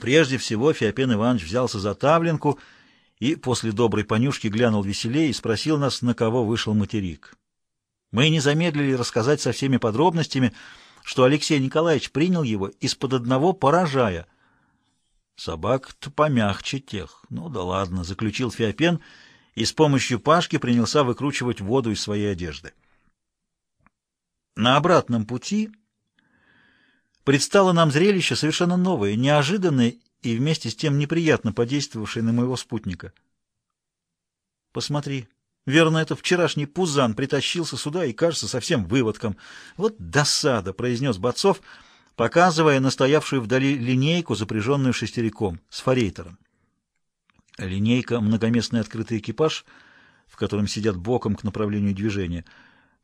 Прежде всего Феопен Иванович взялся за тавленку и после доброй понюшки глянул веселее и спросил нас, на кого вышел материк. Мы не замедлили рассказать со всеми подробностями, что Алексей Николаевич принял его из-под одного поражая. Собак-то помягче тех. Ну да ладно, заключил Феопен и с помощью Пашки принялся выкручивать воду из своей одежды. На обратном пути предстало нам зрелище совершенно новое, неожиданное и вместе с тем неприятно подействовавшее на моего спутника. «Посмотри, верно, это вчерашний пузан притащился сюда и, кажется, совсем выводком. Вот досада!» — произнес Бацов, показывая настоявшую вдали линейку, запряженную шестериком, с форейтером. Линейка — многоместный открытый экипаж, в котором сидят боком к направлению движения.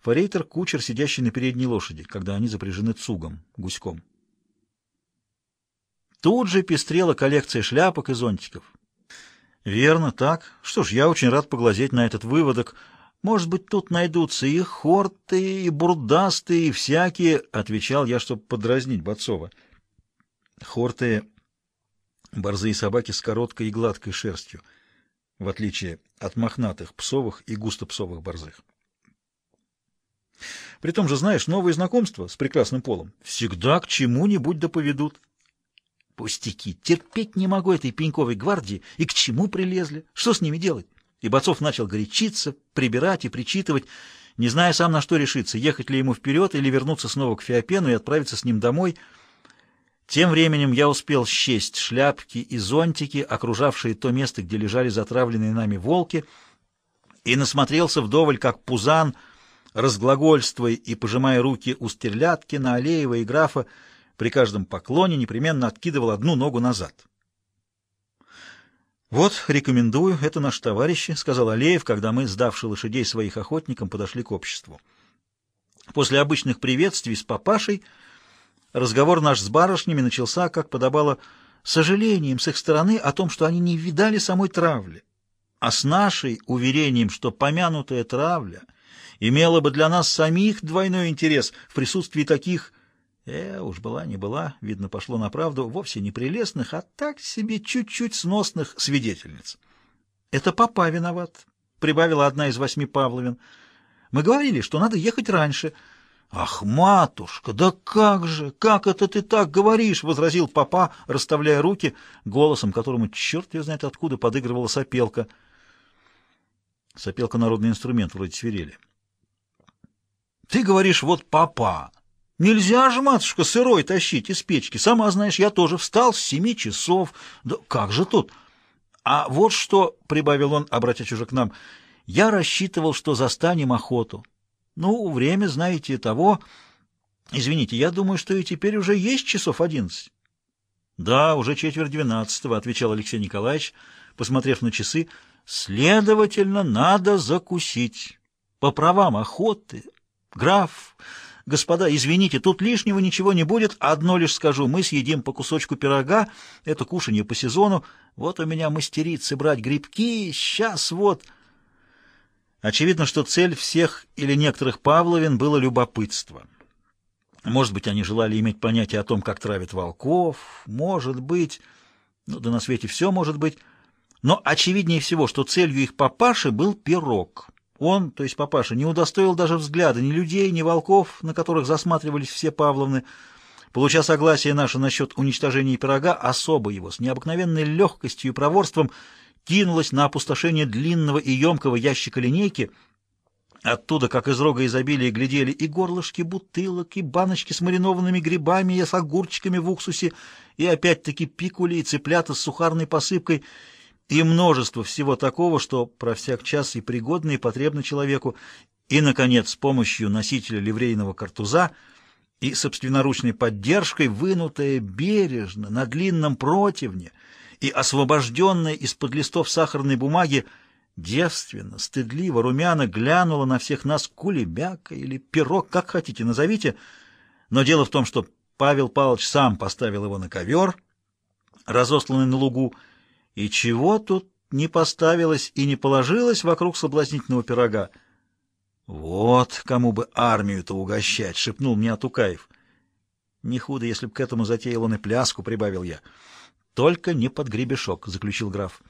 Форейтер — кучер, сидящий на передней лошади, когда они запряжены цугом, гуськом. Тут же пестрела коллекция шляпок и зонтиков. Верно, так. Что ж, я очень рад поглазеть на этот выводок. Может быть, тут найдутся и хорты, и бурдастые, и всякие, — отвечал я, чтобы подразнить Бацова. Хорты — борзые собаки с короткой и гладкой шерстью, в отличие от мохнатых псовых и густопсовых борзых. При том же, знаешь, новые знакомства с прекрасным полом всегда к чему-нибудь доповедут. Пустяки. Терпеть не могу этой пеньковой гвардии. И к чему прилезли? Что с ними делать? И Бацов начал горячиться, прибирать и причитывать, не зная сам на что решиться, ехать ли ему вперед или вернуться снова к Феопену и отправиться с ним домой. Тем временем я успел счесть шляпки и зонтики, окружавшие то место, где лежали затравленные нами волки, и насмотрелся вдоволь, как Пузан, разглагольствуя и пожимая руки у Стерляткина, Алеева и графа, при каждом поклоне непременно откидывал одну ногу назад. «Вот, рекомендую, это наши товарищи», — сказал Алеев, когда мы, сдавши лошадей своих охотникам, подошли к обществу. После обычных приветствий с папашей разговор наш с барышнями начался, как подобало, сожалением с их стороны о том, что они не видали самой травли, а с нашей уверением, что помянутая травля имела бы для нас самих двойной интерес в присутствии таких Э, уж была не была, видно, пошло на правду, вовсе не прелестных, а так себе чуть-чуть сносных свидетельниц. Это папа виноват, прибавила одна из восьми Павловин. Мы говорили, что надо ехать раньше. Ах, матушка, да как же, как это ты так говоришь, возразил папа, расставляя руки, голосом которому черт ее знает откуда подыгрывала сопелка. Сопелка — народный инструмент, вроде свирели. Ты говоришь, вот папа, Нельзя же, матушка, сырой тащить из печки. Сама знаешь, я тоже встал с семи часов. Да как же тут? А вот что, — прибавил он, обратясь уже к нам, — я рассчитывал, что застанем охоту. Ну, время, знаете, того... Извините, я думаю, что и теперь уже есть часов одиннадцать. Да, уже четверть двенадцатого, — отвечал Алексей Николаевич, посмотрев на часы. Следовательно, надо закусить. По правам охоты. Граф... «Господа, извините, тут лишнего ничего не будет, одно лишь скажу, мы съедим по кусочку пирога, это кушанье по сезону, вот у меня мастерицы брать грибки, сейчас вот...» Очевидно, что цель всех или некоторых Павловин было любопытство. Может быть, они желали иметь понятие о том, как травят волков, может быть, ну да на свете все может быть, но очевиднее всего, что целью их папаши был пирог. Он, то есть папаша, не удостоил даже взгляда ни людей, ни волков, на которых засматривались все Павловны. Получа согласие наше насчет уничтожения пирога, особо его с необыкновенной легкостью и проворством кинулась на опустошение длинного и емкого ящика линейки. Оттуда, как из рога изобилия, глядели и горлышки бутылок, и баночки с маринованными грибами, и с огурчиками в уксусе, и опять-таки пикули и цыплята с сухарной посыпкой — и множество всего такого, что про всяк час и пригодно, и потребно человеку, и, наконец, с помощью носителя ливрейного картуза и собственноручной поддержкой, вынутая бережно на длинном противне и освобожденная из-под листов сахарной бумаги, девственно, стыдливо, румяно глянула на всех нас кулебяка или пирог, как хотите назовите, но дело в том, что Павел Павлович сам поставил его на ковер, разосланный на лугу, и чего тут не поставилось и не положилось вокруг соблазнительного пирога? «Вот кому бы армию-то угощать!» — шепнул мне Атукаев. «Не худо, если б к этому затеял он и пляску», — прибавил я. Только не под гребешок, заключил граф.